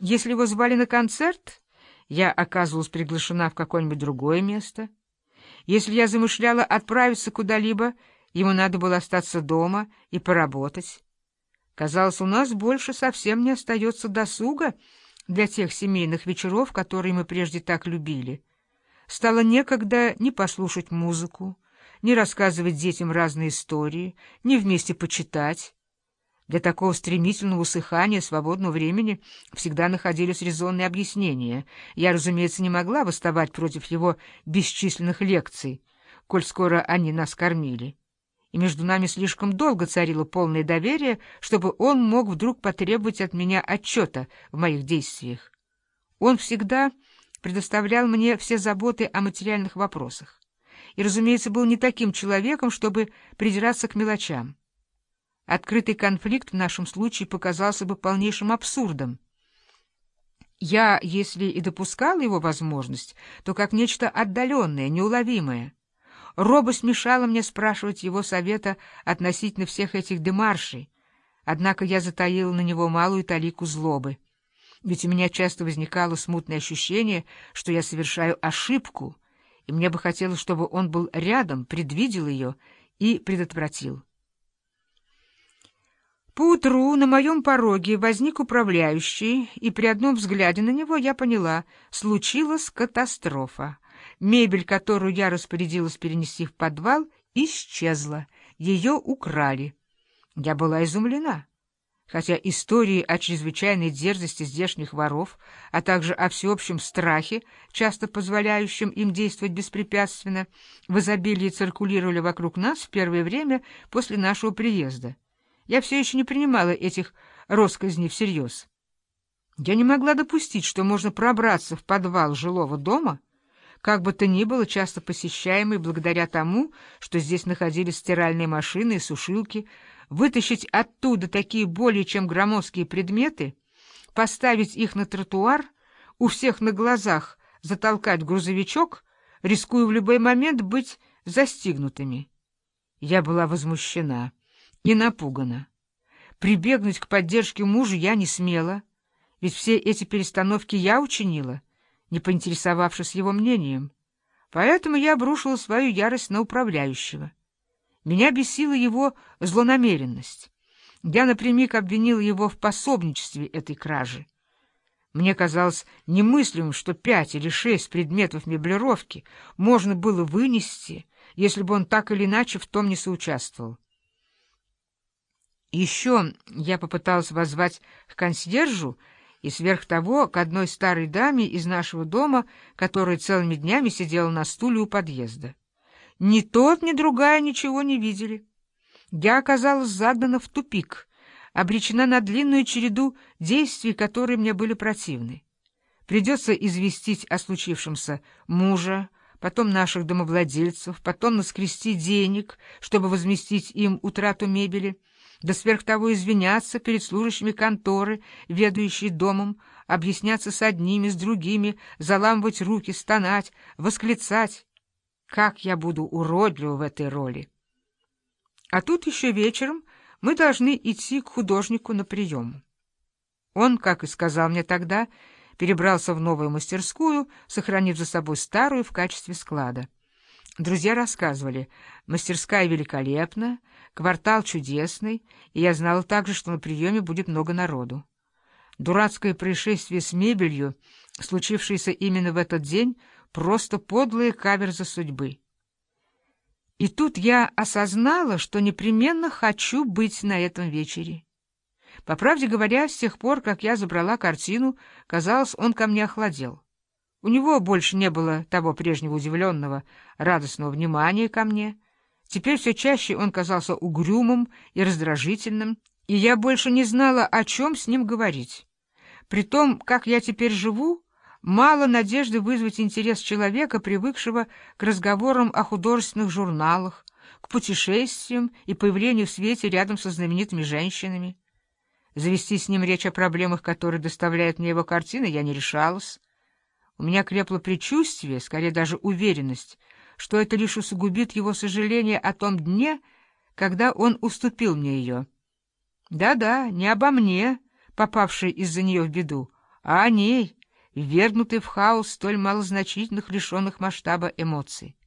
Если его звали на концерт, я оказывалась приглашена в какое-нибудь другое место. Если я замышляла отправиться куда-либо, ему надо было остаться дома и поработать. Казалось, у нас больше совсем не остается досуга для тех семейных вечеров, которые мы прежде так любили. Стало некогда ни послушать музыку, ни рассказывать детям разные истории, ни вместе почитать. Для такого стремительного усыхания свободного времени всегда находились резонные объяснения. Я, разумеется, не могла выставать против его бесчисленных лекций, коль скоро они нас кормили. И между нами слишком долго царило полное доверие, чтобы он мог вдруг потребовать от меня отчета в моих действиях. Он всегда предоставлял мне все заботы о материальных вопросах. И, разумеется, был не таким человеком, чтобы придираться к мелочам. Открытый конфликт в нашем случае показался бы полнейшим абсурдом. Я, если и допускала его возможность, то как нечто отдаленное, неуловимое. Робость мешала мне спрашивать его совета относительно всех этих демаршей, однако я затаила на него малую талику злобы. Ведь у меня часто возникало смутное ощущение, что я совершаю ошибку, и мне бы хотелось, чтобы он был рядом, предвидел ее и предотвратил. Поутру на моем пороге возник управляющий, и при одном взгляде на него я поняла — случилась катастрофа. Мебель, которую я распорядилась перенести в подвал, исчезла, ее украли. Я была изумлена. Хотя истории о чрезвычайной дерзости здешних воров, а также о всеобщем страхе, часто позволяющем им действовать беспрепятственно, в изобилии циркулировали вокруг нас в первое время после нашего приезда. Я все еще не принимала этих россказней всерьез. Я не могла допустить, что можно пробраться в подвал жилого дома, как бы то ни было часто посещаемый благодаря тому, что здесь находились стиральные машины и сушилки, вытащить оттуда такие более чем громоздкие предметы, поставить их на тротуар, у всех на глазах затолкать грузовичок, рискуя в любой момент быть застигнутыми. Я была возмущена и напугана. Прибегнуть к поддержке мужа я не смела, ведь все эти перестановки я учинила, не поинтересовавшись его мнением. Поэтому я обрушила свою ярость на управляющего. Меня бесила его злонамеренность. Я напрямик обвинила его в пособничестве этой кражи. Мне казалось немыслимым, что пять или шесть предметов меблировки можно было вынести, если бы он так или иначе в том не соучаствовал. Еще я попыталась воззвать к консьержу и сверх того к одной старой даме из нашего дома, которая целыми днями сидела на стуле у подъезда. Ни тот, ни другая ничего не видели. Я оказалась загнана в тупик, обречена на длинную череду действий, которые мне были противны. Придется известить о случившемся мужа, потом наших домовладельцев, потом наскрести денег, чтобы возместить им утрату мебели, да сверх того извиняться перед служащими конторы, ведающей домом, объясняться с одними, с другими, заламывать руки, стонать, восклицать. Как я буду уродлива в этой роли! А тут еще вечером мы должны идти к художнику на прием. Он, как и сказал мне тогда, перебрался в новую мастерскую, сохранив за собой старую в качестве склада. Друзья рассказывали, мастерская великолепна, квартал чудесный, и я знала также, что на приеме будет много народу. Дурацкое происшествие с мебелью, случившееся именно в этот день, просто подлая каверза судьбы. И тут я осознала, что непременно хочу быть на этом вечере. По правде говоря, с тех пор, как я забрала картину, казалось, он ко мне охладел. У него больше не было того прежнего удивленного, радостного внимания ко мне. Теперь все чаще он казался угрюмым и раздражительным, и я больше не знала, о чем с ним говорить. При том, как я теперь живу, мало надежды вызвать интерес человека, привыкшего к разговорам о художественных журналах, к путешествиям и появлению в свете рядом со знаменитыми женщинами. Завести с ним речь о проблемах, которые доставляют мне его картины, я не решалась. У меня крепло предчувствие, скорее даже уверенность, что это лишь усугубит его сожаление о том дне, когда он уступил мне ее. Да-да, не обо мне, попавшей из-за нее в беду, а о ней, ввергнутой в хаос столь малозначительных, лишенных масштаба эмоций.